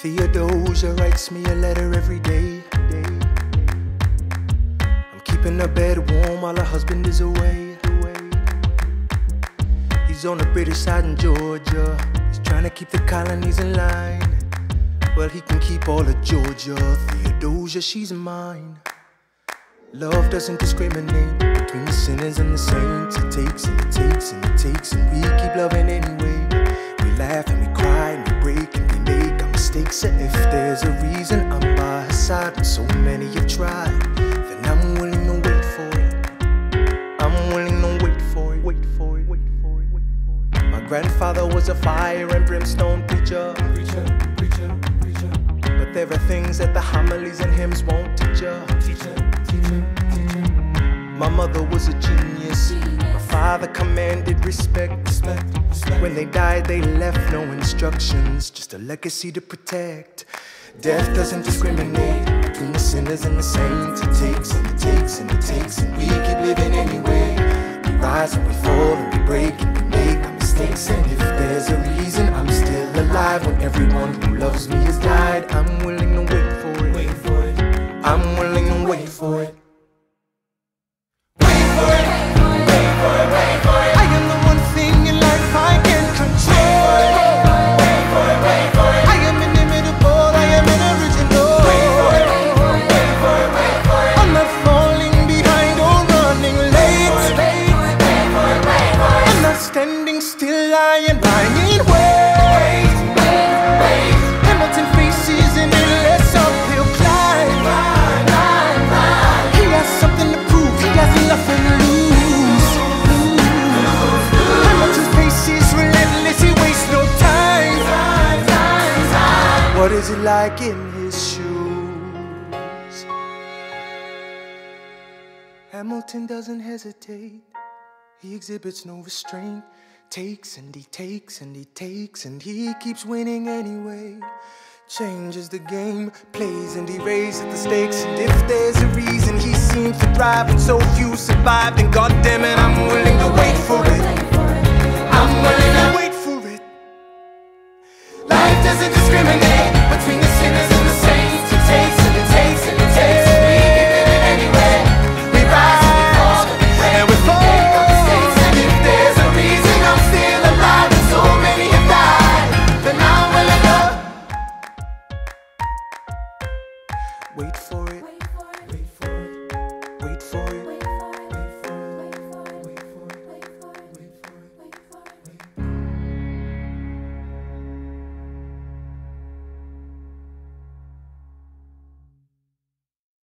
Theodosia writes me a letter every day. I'm keeping her bed warm while her husband is away. He's on the British side in Georgia. He's trying to keep the colonies in line. Well, he can keep all of Georgia. Theodosia, she's mine. Love doesn't discriminate between the sinners and the saints. It takes and it takes and it takes, and we keep loving anyway. Side, so many have tried, then I'm willing to wait for it. I'm willing to wait for it, wait for it, wait for it, wait for it. My grandfather was a fire and brimstone preacher. Preacher, preacher, preacher. But there are things that the homilies and hymns won't teach ya. Teacher, teacher, teacher. My mother was a genius. My father commanded respect. respect, respect. When they died, they left no instructions, just a legacy to protect. Death doesn't discriminate between the sinners and the saints. It takes and it takes and it takes, and we keep living anyway. We rise and we fall and we break and we make mistakes. And if there's a reason I'm still alive when everyone who loves me Is it like in his shoes? Hamilton doesn't hesitate. He exhibits no restraint. Takes and he takes and he takes and he keeps winning anyway. Changes the game, plays and he raises the stakes. And if there's a reason he seems to thrive and so few survive, then goddamn it, I'm willing to wait for it. I'm willing to wait for it. Life doesn't discriminate between the sinners and the saints. It takes and it takes and it takes. And we give it anyway. We rise and fall and we And if there's a reason I'm still alive and so many have died, then I'm willing. Wait for it.